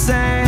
same